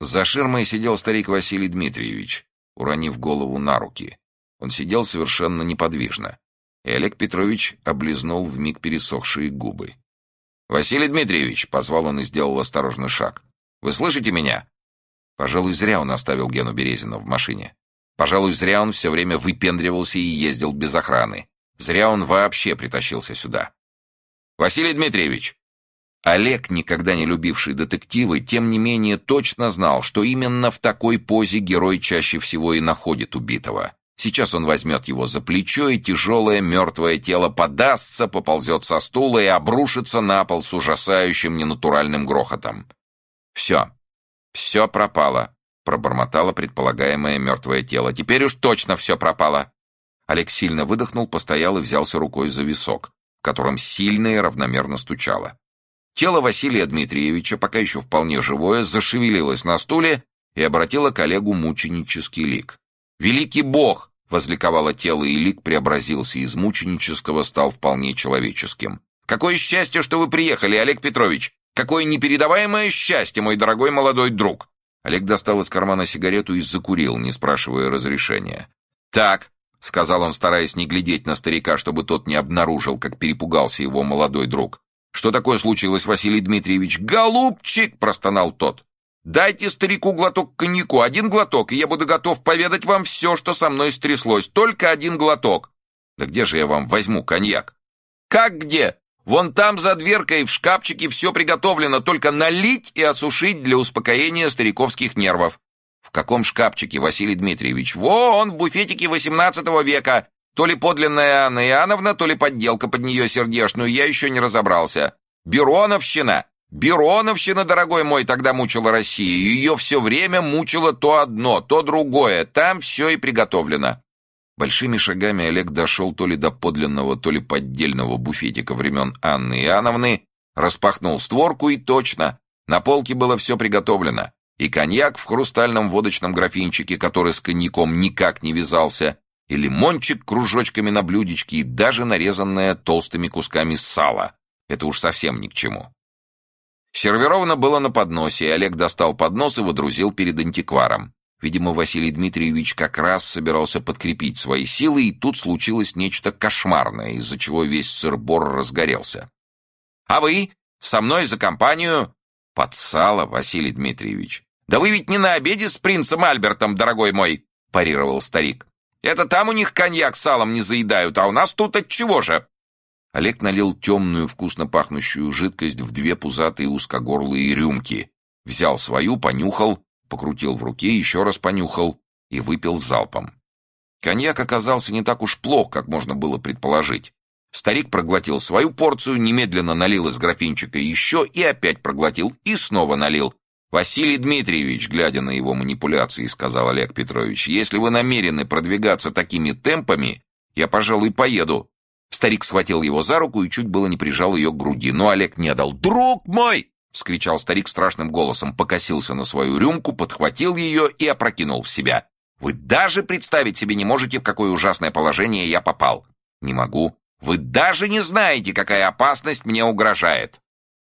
За ширмой сидел старик Василий Дмитриевич, уронив голову на руки. Он сидел совершенно неподвижно, и Олег Петрович облизнул вмиг пересохшие губы. «Василий Дмитриевич!» — позвал он и сделал осторожный шаг. «Вы слышите меня?» Пожалуй, зря он оставил Гену Березина в машине. Пожалуй, зря он все время выпендривался и ездил без охраны. Зря он вообще притащился сюда. «Василий Дмитриевич!» Олег, никогда не любивший детективы, тем не менее точно знал, что именно в такой позе герой чаще всего и находит убитого. Сейчас он возьмет его за плечо, и тяжелое мертвое тело подастся, поползет со стула и обрушится на пол с ужасающим ненатуральным грохотом. «Все. Все пропало», — пробормотало предполагаемое мертвое тело. «Теперь уж точно все пропало». Олег сильно выдохнул, постоял и взялся рукой за висок, в котором сильно и равномерно стучало. Тело Василия Дмитриевича, пока еще вполне живое, зашевелилось на стуле и обратило коллегу мученический лик. «Великий Бог!» — возликовало тело, и лик преобразился из мученического, стал вполне человеческим. «Какое счастье, что вы приехали, Олег Петрович! Какое непередаваемое счастье, мой дорогой молодой друг!» Олег достал из кармана сигарету и закурил, не спрашивая разрешения. «Так», — сказал он, стараясь не глядеть на старика, чтобы тот не обнаружил, как перепугался его молодой друг. «Что такое случилось, Василий Дмитриевич?» «Голубчик!» — простонал тот. Дайте старику глоток коньяку, один глоток, и я буду готов поведать вам все, что со мной стряслось. Только один глоток. Да где же я вам возьму коньяк? Как где? Вон там за дверкой в шкафчике все приготовлено, только налить и осушить для успокоения стариковских нервов. В каком шкафчике, Василий Дмитриевич? Вон, в буфетике XVIII века. То ли подлинная Анна Иоанновна, то ли подделка под нее сердечную, я еще не разобрался. Бероновщина. Бероновщина, дорогой мой, тогда мучила Россию. Ее все время мучило то одно, то другое. Там все и приготовлено. Большими шагами Олег дошел то ли до подлинного, то ли поддельного буфетика времен Анны Иоанновны, распахнул створку и точно. На полке было все приготовлено. И коньяк в хрустальном водочном графинчике, который с коньяком никак не вязался, и лимончик кружочками на блюдечке, и даже нарезанное толстыми кусками сала. Это уж совсем ни к чему. Сервировано было на подносе, и Олег достал поднос и водрузил перед антикваром. Видимо, Василий Дмитриевич как раз собирался подкрепить свои силы, и тут случилось нечто кошмарное, из-за чего весь сыр-бор разгорелся. «А вы? Со мной за компанию?» «Под сало, Василий Дмитриевич». «Да вы ведь не на обеде с принцем Альбертом, дорогой мой!» — парировал старик. «Это там у них коньяк салом не заедают, а у нас тут от чего же?» Олег налил темную, вкусно пахнущую жидкость в две пузатые узкогорлые рюмки. Взял свою, понюхал, покрутил в руке, еще раз понюхал и выпил залпом. Коньяк оказался не так уж плох, как можно было предположить. Старик проглотил свою порцию, немедленно налил из графинчика еще и опять проглотил, и снова налил. «Василий Дмитриевич», глядя на его манипуляции, сказал Олег Петрович, «если вы намерены продвигаться такими темпами, я, пожалуй, поеду. Старик схватил его за руку и чуть было не прижал ее к груди, но Олег не дал. «Друг мой!» — вскричал старик страшным голосом, покосился на свою рюмку, подхватил ее и опрокинул в себя. «Вы даже представить себе не можете, в какое ужасное положение я попал!» «Не могу. Вы даже не знаете, какая опасность мне угрожает!»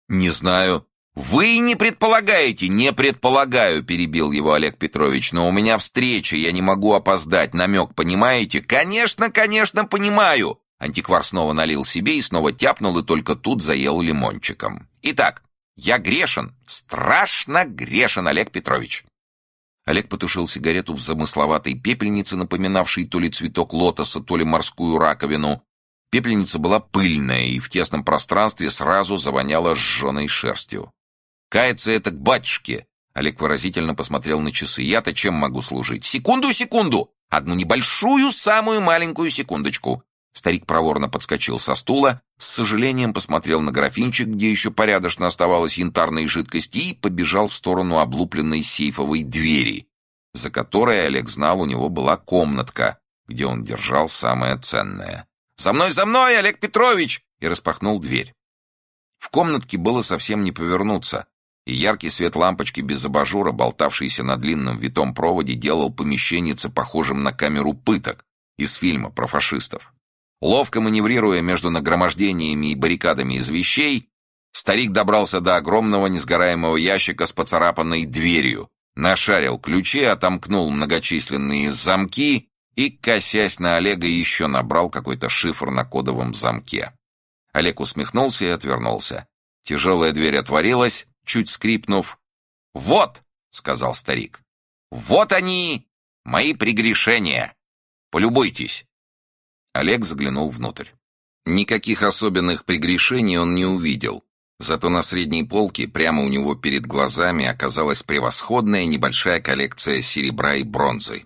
«Не знаю. Вы не предполагаете, не предполагаю», — перебил его Олег Петрович, «но у меня встреча, я не могу опоздать, намек понимаете?» «Конечно, конечно, понимаю!» Антиквар снова налил себе и снова тяпнул, и только тут заел лимончиком. «Итак, я грешен, страшно грешен, Олег Петрович!» Олег потушил сигарету в замысловатой пепельнице, напоминавшей то ли цветок лотоса, то ли морскую раковину. Пепельница была пыльная и в тесном пространстве сразу завоняла сжженной шерстью. «Кается это к батюшке!» Олег выразительно посмотрел на часы. «Я-то чем могу служить?» «Секунду, секунду! Одну небольшую, самую маленькую секундочку!» Старик проворно подскочил со стула, с сожалением посмотрел на графинчик, где еще порядочно оставалась янтарной жидкости, и побежал в сторону облупленной сейфовой двери, за которой, Олег знал, у него была комнатка, где он держал самое ценное. «За мной, за мной, Олег Петрович!» и распахнул дверь. В комнатке было совсем не повернуться, и яркий свет лампочки без абажура, болтавшийся на длинном витом проводе, делал помещеннице похожим на камеру пыток из фильма про фашистов. Ловко маневрируя между нагромождениями и баррикадами из вещей, старик добрался до огромного несгораемого ящика с поцарапанной дверью, нашарил ключи, отомкнул многочисленные замки и, косясь на Олега, еще набрал какой-то шифр на кодовом замке. Олег усмехнулся и отвернулся. Тяжелая дверь отворилась, чуть скрипнув. «Вот!» — сказал старик. «Вот они, мои прегрешения! Полюбуйтесь!» Олег заглянул внутрь. Никаких особенных прегрешений он не увидел. Зато на средней полке, прямо у него перед глазами, оказалась превосходная небольшая коллекция серебра и бронзы.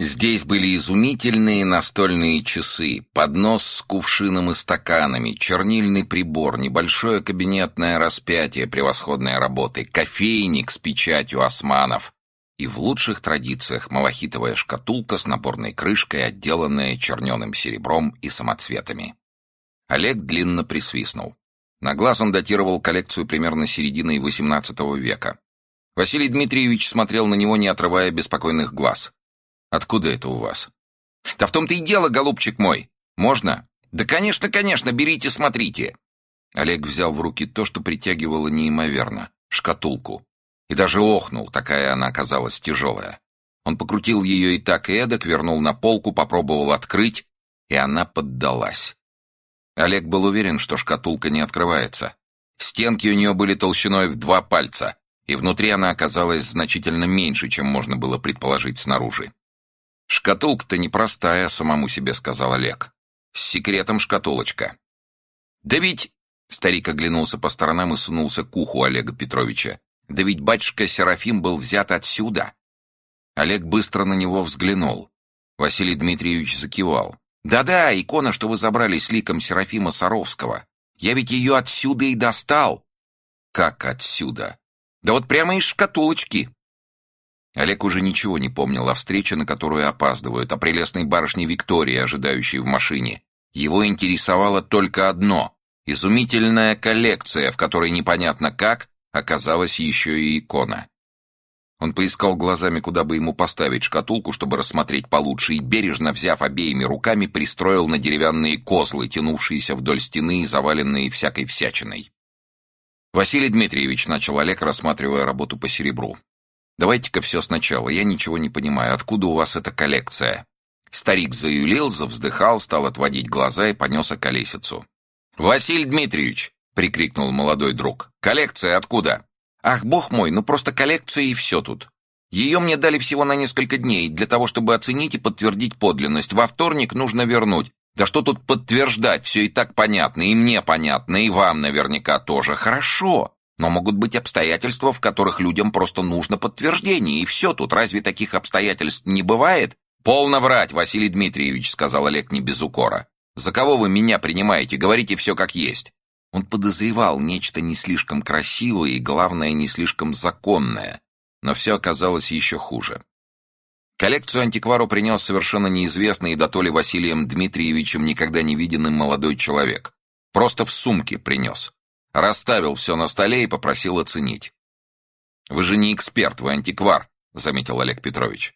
Здесь были изумительные настольные часы, поднос с кувшином и стаканами, чернильный прибор, небольшое кабинетное распятие превосходной работы, кофейник с печатью османов и в лучших традициях малахитовая шкатулка с наборной крышкой, отделанная черненым серебром и самоцветами. Олег длинно присвистнул. На глаз он датировал коллекцию примерно середины XVIII века. Василий Дмитриевич смотрел на него, не отрывая беспокойных глаз. «Откуда это у вас?» «Да в том-то и дело, голубчик мой. Можно?» «Да, конечно, конечно, берите, смотрите». Олег взял в руки то, что притягивало неимоверно — шкатулку. И даже охнул, такая она оказалась тяжелая. Он покрутил ее и так, и эдак, вернул на полку, попробовал открыть, и она поддалась. Олег был уверен, что шкатулка не открывается. Стенки у нее были толщиной в два пальца, и внутри она оказалась значительно меньше, чем можно было предположить снаружи. «Шкатулка-то непростая», — самому себе сказал Олег. «С секретом шкатулочка». «Да ведь...» — старик оглянулся по сторонам и сунулся к уху Олега Петровича. «Да ведь батюшка Серафим был взят отсюда». Олег быстро на него взглянул. Василий Дмитриевич закивал. Да-да, икона, что вы забрали с ликом Серафима Саровского. Я ведь ее отсюда и достал. Как отсюда? Да вот прямо из шкатулочки. Олег уже ничего не помнил о встрече, на которую опаздывают, о прелестной барышне Виктории, ожидающей в машине. Его интересовало только одно — изумительная коллекция, в которой непонятно как оказалась еще и икона. Он поискал глазами, куда бы ему поставить шкатулку, чтобы рассмотреть получше, и, бережно взяв обеими руками, пристроил на деревянные козлы, тянувшиеся вдоль стены и заваленные всякой всячиной. «Василий Дмитриевич», — начал Олег, рассматривая работу по серебру. «Давайте-ка все сначала, я ничего не понимаю. Откуда у вас эта коллекция?» Старик заюлил, завздыхал, стал отводить глаза и понес околесицу. «Василий Дмитриевич!» — прикрикнул молодой друг. «Коллекция откуда?» Ах, бог мой, ну просто коллекция и все тут. Ее мне дали всего на несколько дней, для того, чтобы оценить и подтвердить подлинность. Во вторник нужно вернуть. Да что тут подтверждать, все и так понятно, и мне понятно, и вам наверняка тоже. Хорошо, но могут быть обстоятельства, в которых людям просто нужно подтверждение, и все тут. Разве таких обстоятельств не бывает? «Полно врать, Василий Дмитриевич», — сказал Олег не без укора. «За кого вы меня принимаете? Говорите все как есть». Он подозревал нечто не слишком красивое и, главное, не слишком законное, но все оказалось еще хуже. Коллекцию антиквару принес совершенно неизвестный и дотоле Василием Дмитриевичем никогда не виденным молодой человек. Просто в сумке принес. Расставил все на столе и попросил оценить. «Вы же не эксперт, вы антиквар», — заметил Олег Петрович.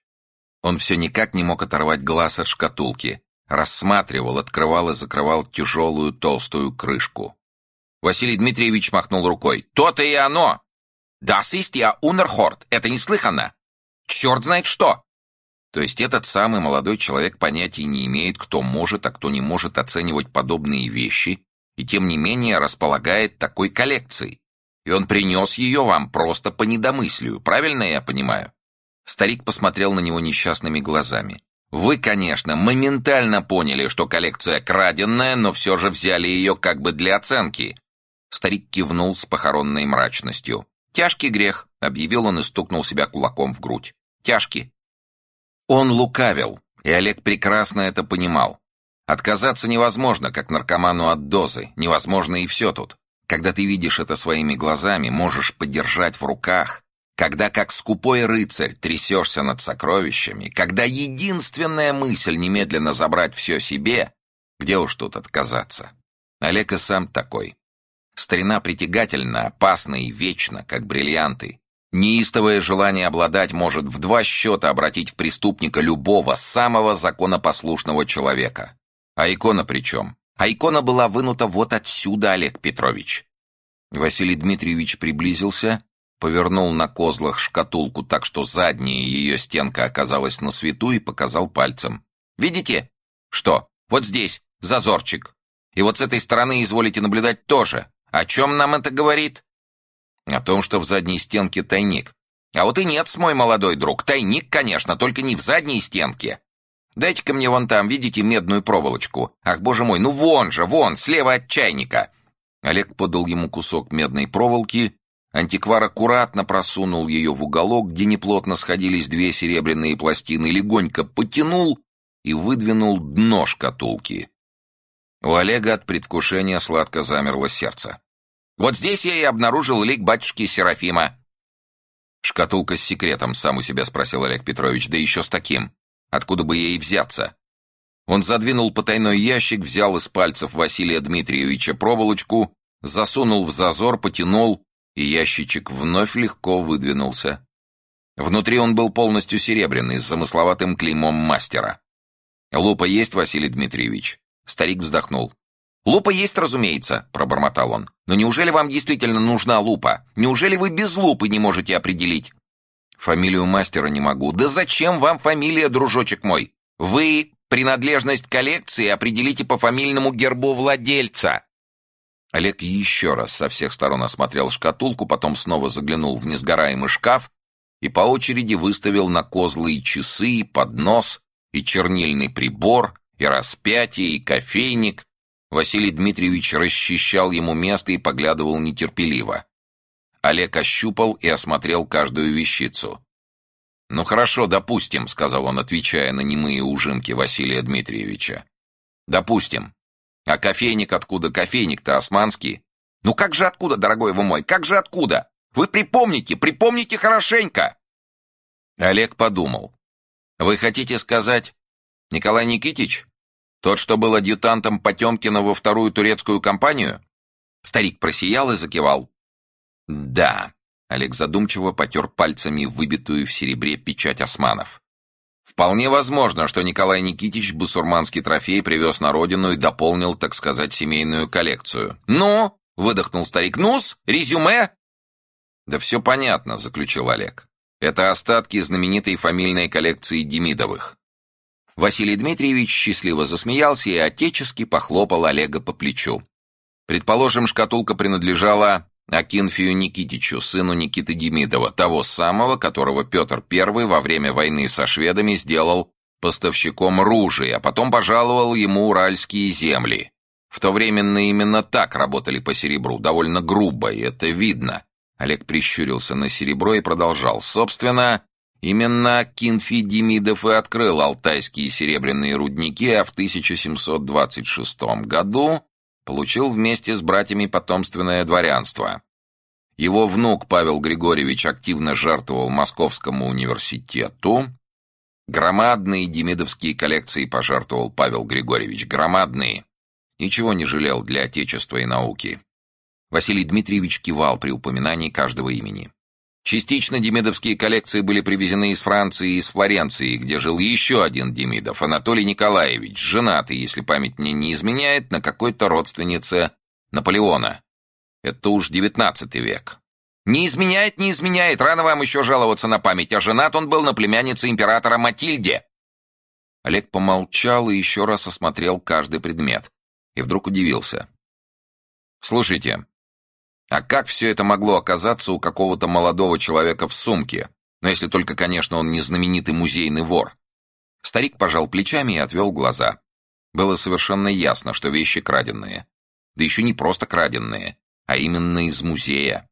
Он все никак не мог оторвать глаз от шкатулки. Рассматривал, открывал и закрывал тяжелую толстую крышку. Василий Дмитриевич махнул рукой. «То-то и оно! Das ist ja unerhört! Это неслыханно! Черт знает что!» То есть этот самый молодой человек понятия не имеет, кто может, а кто не может оценивать подобные вещи, и тем не менее располагает такой коллекцией. И он принес ее вам просто по недомыслию, правильно я понимаю? Старик посмотрел на него несчастными глазами. Вы, конечно, моментально поняли, что коллекция краденная, но все же взяли ее как бы для оценки. Старик кивнул с похоронной мрачностью. «Тяжкий грех», — объявил он и стукнул себя кулаком в грудь. «Тяжкий». Он лукавил, и Олег прекрасно это понимал. Отказаться невозможно, как наркоману от дозы. Невозможно и все тут. Когда ты видишь это своими глазами, можешь подержать в руках. Когда, как скупой рыцарь, трясешься над сокровищами. Когда единственная мысль немедленно забрать все себе. Где уж тут отказаться? Олег и сам такой. Старина притягательна, опасна и вечна, как бриллианты. Неистовое желание обладать может в два счета обратить в преступника любого, самого законопослушного человека. А икона при чем? А икона была вынута вот отсюда, Олег Петрович. Василий Дмитриевич приблизился повернул на козлах шкатулку так, что задняя ее стенка оказалась на свету и показал пальцем. «Видите? Что? Вот здесь, зазорчик. И вот с этой стороны изволите наблюдать тоже. О чем нам это говорит?» «О том, что в задней стенке тайник». «А вот и нет, мой молодой друг. Тайник, конечно, только не в задней стенке. Дайте-ка мне вон там, видите, медную проволочку. Ах, боже мой, ну вон же, вон, слева от чайника». Олег подал ему кусок медной проволоки. Антиквар аккуратно просунул ее в уголок, где неплотно сходились две серебряные пластины, легонько потянул и выдвинул дно шкатулки. У Олега от предвкушения сладко замерло сердце. «Вот здесь я и обнаружил лик батюшки Серафима». «Шкатулка с секретом», — сам у себя спросил Олег Петрович, «да еще с таким. Откуда бы ей взяться?» Он задвинул потайной ящик, взял из пальцев Василия Дмитриевича проволочку, засунул в зазор, потянул, и ящичек вновь легко выдвинулся. Внутри он был полностью серебряный, с замысловатым клеймом мастера. «Лупа есть, Василий Дмитриевич?» Старик вздохнул. «Лупа есть, разумеется», — пробормотал он. «Но неужели вам действительно нужна лупа? Неужели вы без лупы не можете определить?» «Фамилию мастера не могу». «Да зачем вам фамилия, дружочек мой? Вы Принадлежность коллекции определите по фамильному гербу владельца. Олег еще раз со всех сторон осмотрел шкатулку, потом снова заглянул в несгораемый шкаф и по очереди выставил на козлы и часы, и поднос, и чернильный прибор, и распятие, и кофейник. Василий Дмитриевич расчищал ему место и поглядывал нетерпеливо. Олег ощупал и осмотрел каждую вещицу. «Ну хорошо, допустим», — сказал он, отвечая на немые ужимки Василия Дмитриевича. «Допустим. А кофейник откуда? Кофейник-то османский. Ну как же откуда, дорогой вы мой, как же откуда? Вы припомните, припомните хорошенько!» Олег подумал. «Вы хотите сказать, Николай Никитич? Тот, что был адъютантом Потемкина во вторую турецкую кампанию?» Старик просиял и закивал. «Да, Олег задумчиво потер пальцами выбитую в серебре печать османов. Вполне возможно, что Николай Никитич бусурманский трофей привез на родину и дополнил, так сказать, семейную коллекцию. «Ну?» — выдохнул старик. «Ну-с, резюме?» «Да все понятно», — заключил Олег. «Это остатки знаменитой фамильной коллекции Демидовых». Василий Дмитриевич счастливо засмеялся и отечески похлопал Олега по плечу. Предположим, шкатулка принадлежала Акинфию Никитичу, сыну Никиты Демидова, того самого, которого Петр I во время войны со шведами сделал поставщиком ружей, а потом пожаловал ему уральские земли. В то время именно так работали по серебру, довольно грубо, и это видно. Олег прищурился на серебро и продолжал. Собственно, именно Кинфи Демидов и открыл алтайские серебряные рудники, а в 1726 году получил вместе с братьями потомственное дворянство. Его внук Павел Григорьевич активно жертвовал Московскому университету. Громадные демидовские коллекции пожертвовал Павел Григорьевич, громадные. Ничего не жалел для отечества и науки. Василий Дмитриевич кивал при упоминании каждого имени. Частично демидовские коллекции были привезены из Франции и из Флоренции, где жил еще один Демидов, Анатолий Николаевич, женатый, если память мне не изменяет, на какой-то родственнице Наполеона. Это уж девятнадцатый век. Не изменяет, не изменяет, рано вам еще жаловаться на память, а женат он был на племяннице императора Матильде. Олег помолчал и еще раз осмотрел каждый предмет. И вдруг удивился. «Слушайте, а как все это могло оказаться у какого-то молодого человека в сумке? Ну, если только, конечно, он не знаменитый музейный вор. Старик пожал плечами и отвел глаза. Было совершенно ясно, что вещи краденные. Да еще не просто краденные, а именно из музея.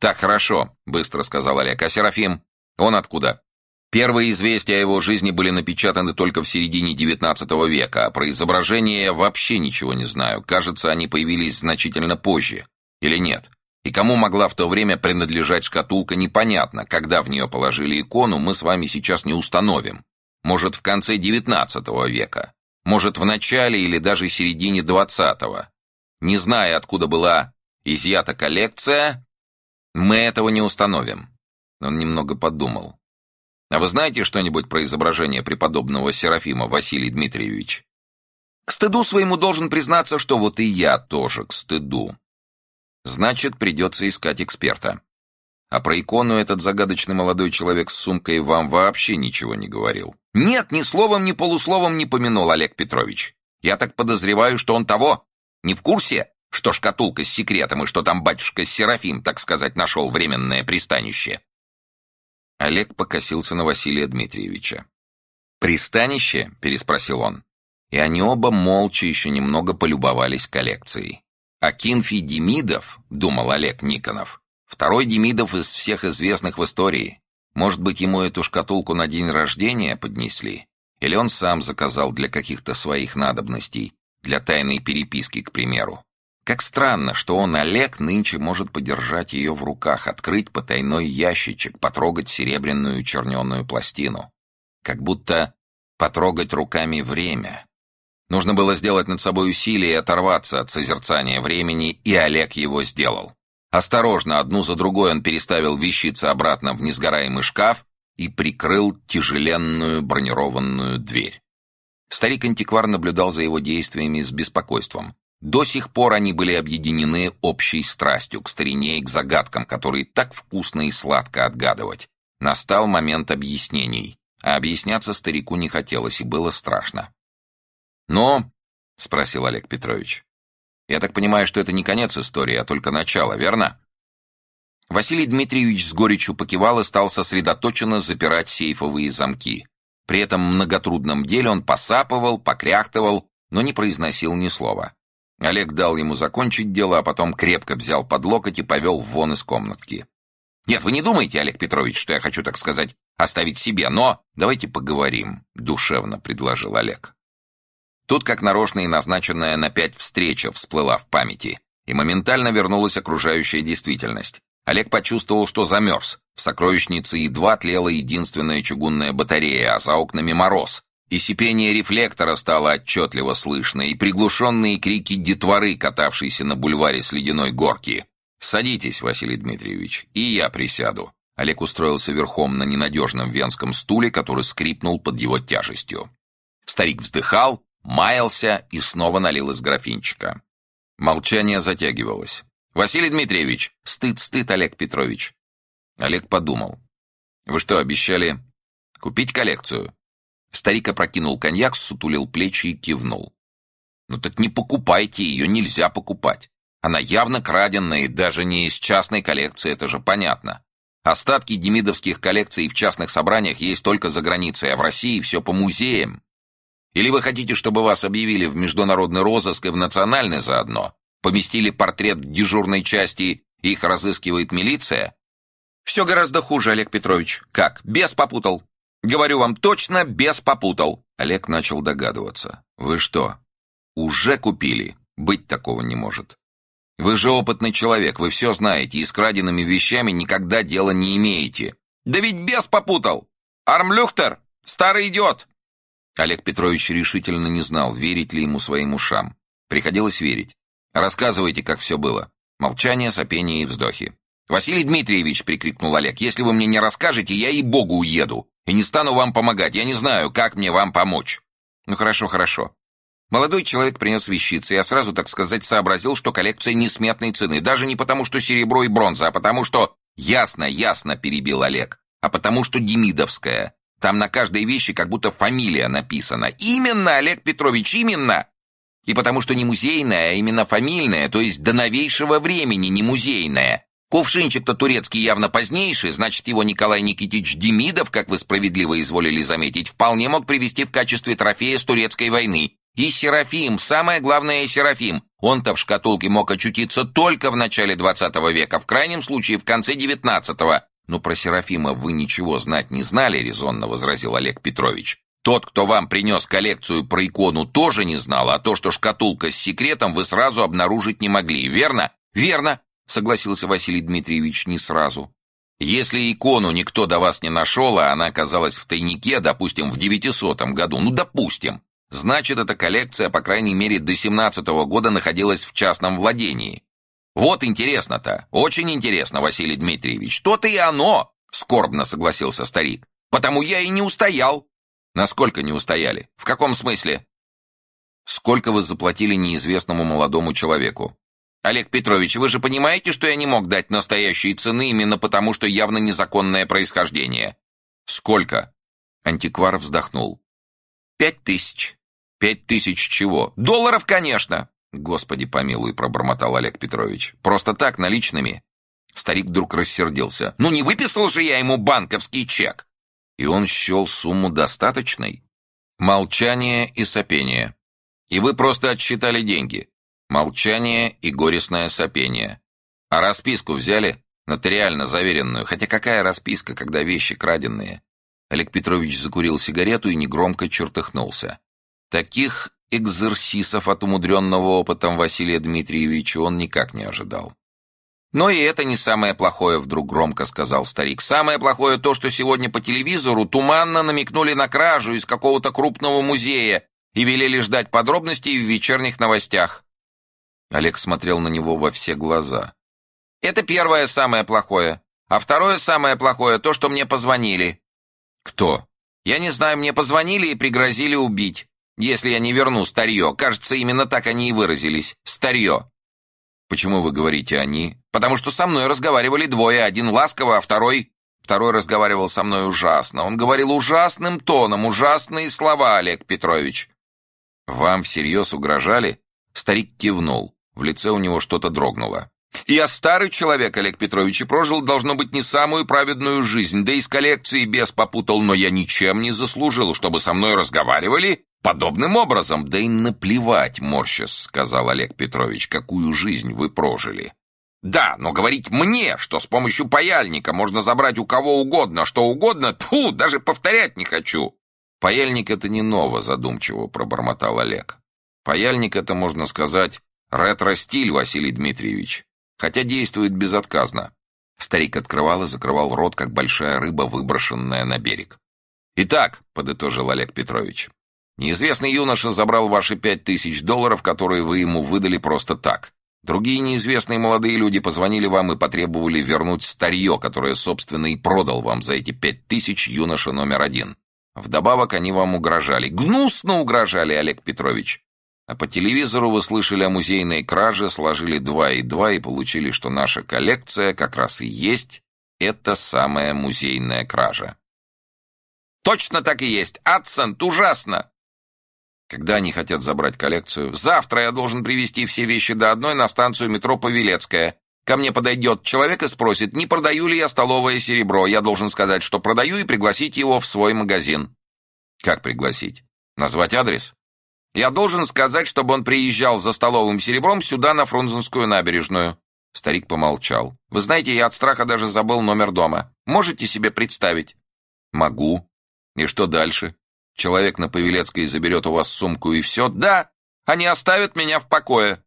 «Так, хорошо», — быстро сказал Олег. «А Серафим? Он откуда?» Первые известия о его жизни были напечатаны только в середине XIX века, а про изображения я вообще ничего не знаю. Кажется, они появились значительно позже. Или нет? И кому могла в то время принадлежать шкатулка, непонятно. Когда в нее положили икону, мы с вами сейчас не установим. Может, в конце XIX века. Может, в начале или даже середине XX. Не зная, откуда была изъята коллекция, мы этого не установим. Он немного подумал. А вы знаете что-нибудь про изображение преподобного Серафима, Василий Дмитриевич? К стыду своему должен признаться, что вот и я тоже к стыду. Значит, придется искать эксперта. А про икону этот загадочный молодой человек с сумкой вам вообще ничего не говорил. Нет, ни словом, ни полусловом не помянул Олег Петрович. Я так подозреваю, что он того. Не в курсе, что шкатулка с секретом и что там батюшка Серафим, так сказать, нашел временное пристанище. Олег покосился на Василия Дмитриевича. «Пристанище?» — переспросил он. И они оба молча еще немного полюбовались коллекцией. «Акинфий Демидов», — думал Олег Никонов, — «второй Демидов из всех известных в истории. Может быть, ему эту шкатулку на день рождения поднесли? Или он сам заказал для каких-то своих надобностей, для тайной переписки, к примеру? Как странно, что он, Олег, нынче может подержать ее в руках, открыть потайной ящичек, потрогать серебряную черненую пластину. Как будто потрогать руками время. Нужно было сделать над собой усилие и оторваться от созерцания времени, и Олег его сделал. Осторожно, одну за другой он переставил вещицы обратно в несгораемый шкаф и прикрыл тяжеленную бронированную дверь. Старик-антиквар наблюдал за его действиями с беспокойством. До сих пор они были объединены общей страстью к старине и к загадкам, которые так вкусно и сладко отгадывать. Настал момент объяснений, а объясняться старику не хотелось и было страшно. «Но?» — спросил Олег Петрович. «Я так понимаю, что это не конец истории, а только начало, верно?» Василий Дмитриевич с горечью покивал и стал сосредоточенно запирать сейфовые замки. При этом многотрудном деле он посапывал, покряхтывал, но не произносил ни слова. Олег дал ему закончить дело, а потом крепко взял под локоть и повел вон из комнатки. «Нет, вы не думайте, Олег Петрович, что я хочу, так сказать, оставить себе, но давайте поговорим», — душевно предложил Олег. Тут как нарочно и назначенная на пять встреча всплыла в памяти, и моментально вернулась окружающая действительность. Олег почувствовал, что замерз. В сокровищнице едва тлела единственная чугунная батарея, а за окнами мороз. И сипение рефлектора стало отчетливо слышно, и приглушенные крики детворы, катавшиеся на бульваре с ледяной горки. «Садитесь, Василий Дмитриевич, и я присяду». Олег устроился верхом на ненадежном венском стуле, который скрипнул под его тяжестью. Старик вздыхал, маялся и снова налил из графинчика. Молчание затягивалось. «Василий Дмитриевич! Стыд, стыд, Олег Петрович!» Олег подумал. «Вы что, обещали купить коллекцию?» Старик опрокинул коньяк, сутулил плечи и кивнул. «Ну так не покупайте, ее нельзя покупать. Она явно краденная и даже не из частной коллекции, это же понятно. Остатки демидовских коллекций в частных собраниях есть только за границей, а в России все по музеям. Или вы хотите, чтобы вас объявили в международный розыск и в национальный заодно? Поместили портрет дежурной части, их разыскивает милиция? Все гораздо хуже, Олег Петрович. Как? Без попутал. Говорю вам точно, без попутал. Олег начал догадываться. Вы что, уже купили? Быть такого не может. Вы же опытный человек, вы все знаете, и с краденными вещами никогда дела не имеете. Да ведь без попутал! Армлюхтер! Старый идиот! Олег Петрович решительно не знал, верить ли ему своим ушам. Приходилось верить. «Рассказывайте, как все было». Молчание, сопение и вздохи. «Василий Дмитриевич!» — прикрикнул Олег. «Если вы мне не расскажете, я и богу уеду. И не стану вам помогать. Я не знаю, как мне вам помочь». «Ну хорошо, хорошо». Молодой человек принес вещицы. Я сразу, так сказать, сообразил, что коллекция несметной цены. Даже не потому, что серебро и бронза, а потому что... «Ясно, ясно», — перебил Олег. «А потому что демидовская. Там на каждой вещи как будто фамилия написана. Именно, Олег Петрович, именно! И потому что не музейная, а именно фамильная, то есть до новейшего времени не музейная. Кувшинчик-то турецкий явно позднейший, значит, его Николай Никитич Демидов, как вы справедливо изволили заметить, вполне мог привести в качестве трофея с турецкой войны. И Серафим, самое главное Серафим, он-то в шкатулке мог очутиться только в начале 20 века, в крайнем случае в конце 19-го, «Но про Серафима вы ничего знать не знали», — резонно возразил Олег Петрович. «Тот, кто вам принес коллекцию про икону, тоже не знал, а то, что шкатулка с секретом, вы сразу обнаружить не могли, верно?» «Верно», — согласился Василий Дмитриевич не сразу. «Если икону никто до вас не нашел, а она оказалась в тайнике, допустим, в девятисотом году, ну, допустим, значит, эта коллекция, по крайней мере, до семнадцатого года находилась в частном владении. Вот интересно-то, очень интересно, Василий Дмитриевич. То-то и оно, скорбно согласился старик. Потому я и не устоял. Насколько не устояли? В каком смысле? Сколько вы заплатили неизвестному молодому человеку? Олег Петрович, вы же понимаете, что я не мог дать настоящие цены именно потому, что явно незаконное происхождение? Сколько? Антиквар вздохнул. Пять тысяч. Пять тысяч чего? Долларов, конечно. Господи помилуй, пробормотал Олег Петрович. Просто так, наличными? Старик вдруг рассердился. Ну не выписал же я ему банковский чек. И он счел сумму достаточной? Молчание и сопение. И вы просто отсчитали деньги. Молчание и горестное сопение. А расписку взяли? Нотариально заверенную. Хотя какая расписка, когда вещи краденные? Олег Петрович закурил сигарету и негромко чертыхнулся. Таких экзерсисов от умудренного опытом Василия Дмитриевича он никак не ожидал. «Но и это не самое плохое», — вдруг громко сказал старик. «Самое плохое то, что сегодня по телевизору туманно намекнули на кражу из какого-то крупного музея и велели ждать подробностей в вечерних новостях». Олег смотрел на него во все глаза. «Это первое самое плохое. А второе самое плохое то, что мне позвонили». «Кто?» «Я не знаю, мне позвонили и пригрозили убить, если я не верну старье. Кажется, именно так они и выразились. Старье». «Почему вы говорите «они»?» «Потому что со мной разговаривали двое, один ласково, а второй...» Второй разговаривал со мной ужасно. Он говорил ужасным тоном, ужасные слова, Олег Петрович. «Вам всерьез угрожали?» Старик кивнул. В лице у него что-то дрогнуло. «Я старый человек, Олег Петрович, и прожил, должно быть, не самую праведную жизнь, да и с коллекцией без попутал, но я ничем не заслужил, чтобы со мной разговаривали подобным образом». «Да им наплевать, морщас», — сказал Олег Петрович, «какую жизнь вы прожили». «Да, но говорить мне, что с помощью паяльника можно забрать у кого угодно, что угодно, тьфу, даже повторять не хочу». «Паяльник — это не ново», — задумчиво пробормотал Олег. «Паяльник — это, можно сказать, Ретро-стиль, Василий Дмитриевич. Хотя действует безотказно. Старик открывал и закрывал рот, как большая рыба, выброшенная на берег. «Итак», — подытожил Олег Петрович, «неизвестный юноша забрал ваши пять тысяч долларов, которые вы ему выдали просто так. Другие неизвестные молодые люди позвонили вам и потребовали вернуть старье, которое, собственно, и продал вам за эти пять тысяч юноша номер один. Вдобавок они вам угрожали. Гнусно угрожали, Олег Петрович. А по телевизору вы слышали о музейной краже, сложили два и два и получили, что наша коллекция как раз и есть эта самая музейная кража. Точно так и есть. Адцент, ужасно. Когда они хотят забрать коллекцию? Завтра я должен привезти все вещи до одной на станцию метро Павелецкая. Ко мне подойдет человек и спросит, не продаю ли я столовое серебро. Я должен сказать, что продаю, и пригласить его в свой магазин. Как пригласить? Назвать адрес? Я должен сказать, чтобы он приезжал за столовым серебром сюда, на Фрунзенскую набережную». Старик помолчал. «Вы знаете, я от страха даже забыл номер дома. Можете себе представить?» «Могу. И что дальше? Человек на Павелецкой заберет у вас сумку и все?» «Да, они оставят меня в покое».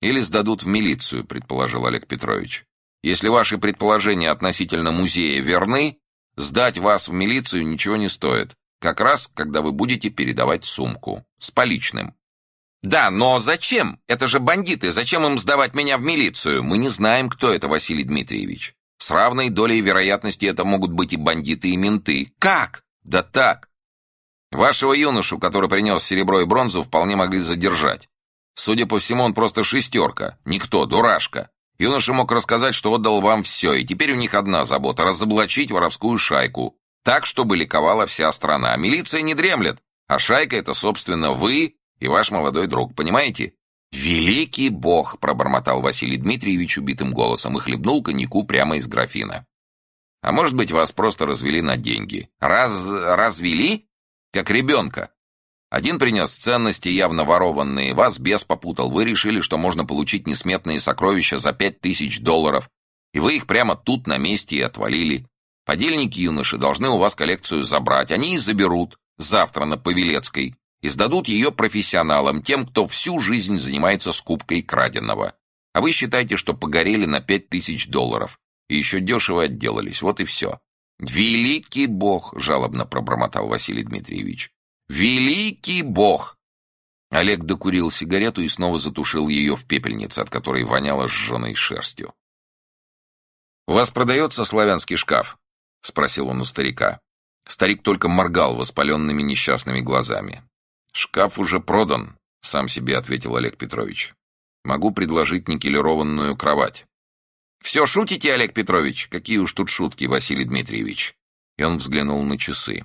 «Или сдадут в милицию», — предположил Олег Петрович. «Если ваши предположения относительно музея верны, сдать вас в милицию ничего не стоит. Как раз, когда вы будете передавать сумку. С поличным. «Да, но зачем? Это же бандиты. Зачем им сдавать меня в милицию? Мы не знаем, кто это, Василий Дмитриевич. С равной долей вероятности это могут быть и бандиты, и менты. Как? Да так. Вашего юношу, который принес серебро и бронзу, вполне могли задержать. Судя по всему, он просто шестерка. Никто, дурашка. Юноша мог рассказать, что отдал вам все, и теперь у них одна забота — разоблачить воровскую шайку. Так, чтобы ликовала вся страна. Милиция не дремлет, а шайка — это, собственно, вы и ваш молодой друг, понимаете? «Великий бог!» — пробормотал Василий Дмитриевич убитым голосом и хлебнул коньяку прямо из графина. «А может быть, вас просто развели на деньги?» «Раз... развели?» «Как ребенка. Один принес ценности, явно ворованные, вас бес попутал. Вы решили, что можно получить несметные сокровища за пять тысяч долларов, и вы их прямо тут на месте и отвалили. Подельники юноши должны у вас коллекцию забрать. Они и заберут завтра на Павелецкой и сдадут ее профессионалам, тем, кто всю жизнь занимается скупкой краденого. А вы считаете, что погорели на пять тысяч долларов. И еще дешево отделались. Вот и все. «Великий бог!» — жалобно пробормотал Василий Дмитриевич. «Великий бог!» Олег докурил сигарету и снова затушил ее в пепельнице, от которой воняло сжженной шерстью. «У вас продается славянский шкаф?» — спросил он у старика. Старик только моргал воспаленными несчастными глазами. «Шкаф уже продан», — сам себе ответил Олег Петрович. Могу предложить никелированную кровать. «Все шутите, Олег Петрович?» «Какие уж тут шутки, Василий Дмитриевич!» И он взглянул на часы.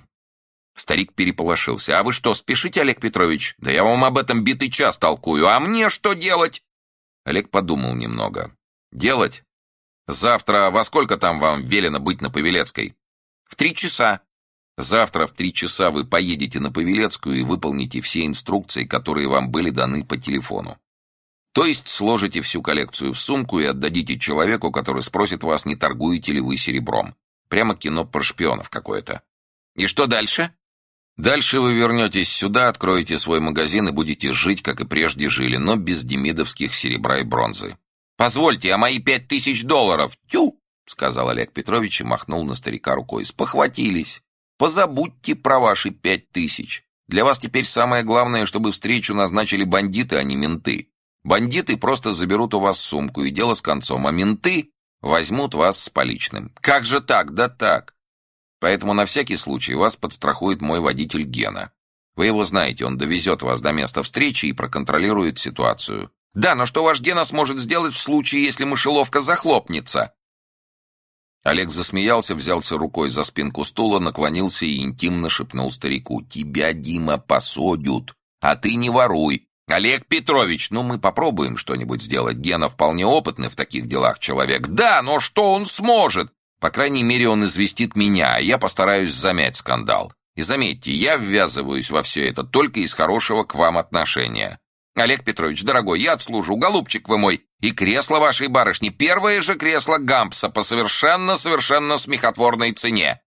Старик переполошился. «А вы что, спешите, Олег Петрович? Да я вам об этом битый час толкую. А мне что делать?» Олег подумал немного. «Делать? Завтра во сколько там вам велено быть на Павелецкой?» «В три часа». «Завтра в три часа вы поедете на Павелецкую и выполните все инструкции, которые вам были даны по телефону. То есть сложите всю коллекцию в сумку и отдадите человеку, который спросит вас, не торгуете ли вы серебром. Прямо кино про шпионов какое-то. И что дальше? Дальше вы вернетесь сюда, откроете свой магазин и будете жить, как и прежде жили, но без демидовских серебра и бронзы. «Позвольте, а мои пять тысяч долларов? Тю!» — сказал Олег Петрович и махнул на старика рукой. «Спохватились. Позабудьте про ваши пять тысяч. Для вас теперь самое главное, чтобы встречу назначили бандиты, а не менты. Бандиты просто заберут у вас сумку, и дело с концом, а менты возьмут вас с поличным. Как же так? Да так. Поэтому на всякий случай вас подстрахует мой водитель Гена. Вы его знаете, он довезет вас до места встречи и проконтролирует ситуацию. Да, но что ваш Гена сможет сделать в случае, если мышеловка захлопнется? Олег засмеялся, взялся рукой за спинку стула, наклонился и интимно шепнул старику. «Тебя, Дима, посадят, а ты не воруй. «Олег Петрович, ну мы попробуем что-нибудь сделать. Гена вполне опытный в таких делах человек. Да, но что он сможет? По крайней мере, он известит меня, а я постараюсь замять скандал. И заметьте, я ввязываюсь во все это только из хорошего к вам отношения. Олег Петрович, дорогой, я отслужу, голубчик вы мой, и кресло вашей барышни, первое же кресло Гампса по совершенно-совершенно смехотворной цене.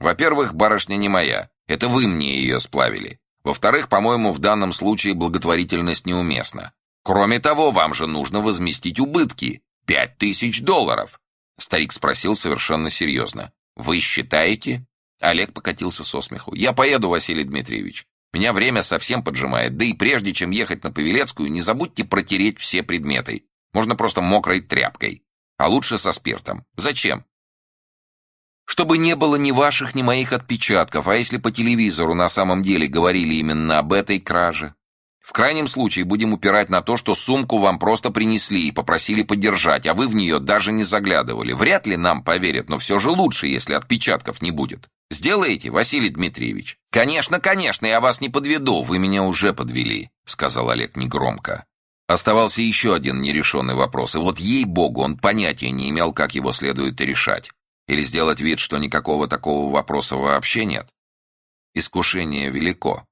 Во-первых, барышня не моя, это вы мне ее сплавили. Во-вторых, по-моему, в данном случае благотворительность неуместна. Кроме того, вам же нужно возместить убытки. Пять тысяч долларов. Старик спросил совершенно серьезно. Вы считаете? Олег покатился со смеху. Я поеду, Василий Дмитриевич. Меня время совсем поджимает. Да и прежде чем ехать на Павелецкую, не забудьте протереть все предметы. Можно просто мокрой тряпкой. А лучше со спиртом. Зачем? Чтобы не было ни ваших, ни моих отпечатков, а если по телевизору на самом деле говорили именно об этой краже? В крайнем случае будем упирать на то, что сумку вам просто принесли и попросили подержать, а вы в нее даже не заглядывали. Вряд ли нам поверят, но все же лучше, если отпечатков не будет. Сделаете, Василий Дмитриевич? Конечно, конечно, я вас не подведу, вы меня уже подвели, сказал Олег негромко. Оставался еще один нерешенный вопрос, и вот ей-богу, он понятия не имел, как его следует решать. Или сделать вид, что никакого такого вопроса вообще нет? Искушение велико.